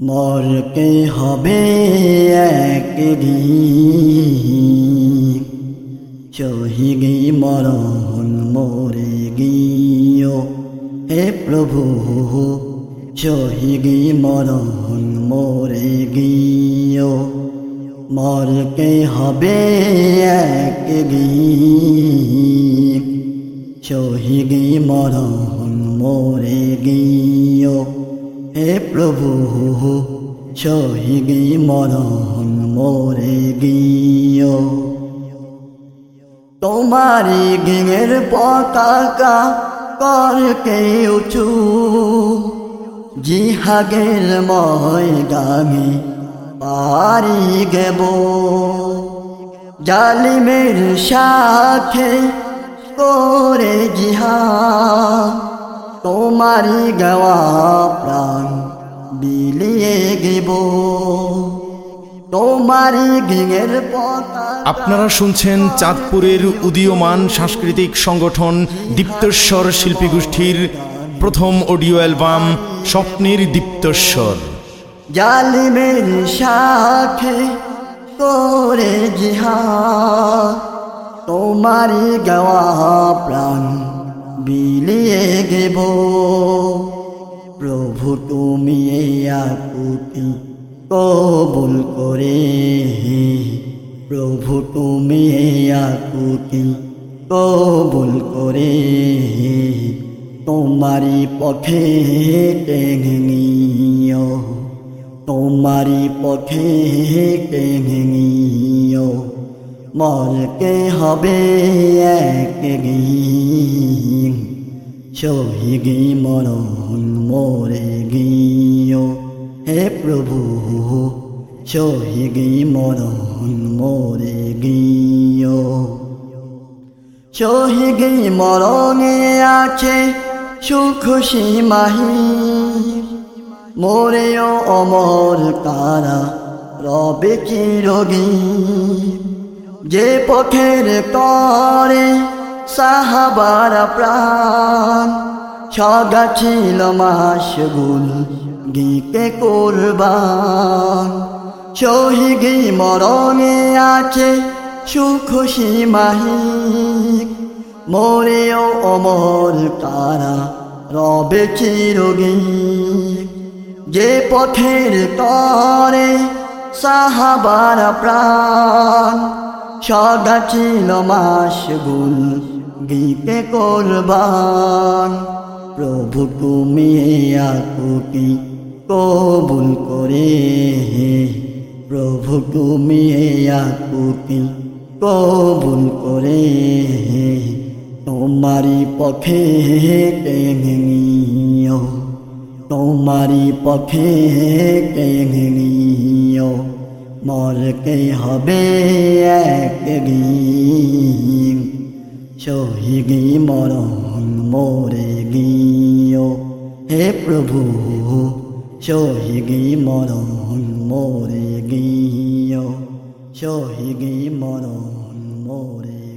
মরকে হবে একদিন। চহিগি মরণ মোরে গিও হে প্রভু চহিগি মরণ মোরে গিও মরকে হবে একদিন। চহিগি মরণ মোরে গিও হে প্রভু, সহিগি মরণ মোরে গিও তোমারি গিঙের পতাকা করকে উঁচু জিহাগের ময় গামি পারি গেব। জালিমের সাথে করে জিহা। তোমারি গাওয়া প্রাণ বিলিয়ে গেব তোমারি আপনারা শুনছেন চাঁদপুরের উদীয়মান সাংস্কৃতিক সংগঠন দীপ্তস্বর শিল্পী গোষ্ঠীর প্রথম অডিও অ্যালবাম স্বপ্নের দীপ্তস্বর জালিমের সাথে করে জিহা। তোমারি গাওয়া প্রাণ বিলিয়ে গেব প্রভু, তুমি এই আকুতি কবুল করে প্রভু, তুমি এই আকুতি কবুল করে তোমারি পথে টেনে নিও। তোমারি পথে টেনে নিও। মরকে হবে একদিন শহীদি মরণ মোরে গিও হে প্রভু শহীদি মরণ মোরে গিও শহীদি মরণে আছে সুখ সীমাহি মোরেও অমর তারা রবে চিরগী যে পথের তরে সাহাবারা প্রাণ। সগা ছিল মাসগুল গীতে কোরবান। শহীদি মরণে আছে সুখ সীমাহিক মোরেও অমর তারা রবে চিরগী যে পথের তরে সাহাবার প্রাণ। সদা ছিল মাসগুল গীতে করবান। প্রভু তুমি আকুতি কবুল করে হে। প্রভু তুমি আকুতি কবুল করে হে। তোমারি পথে টেনে তোমারি পথে টেনে মরকে হবে একদিন। শহীদি মরণ মোরে গিয়। হে প্রভু, শহীদি মরণ মোরে গিও শহীদি মরণ মোরে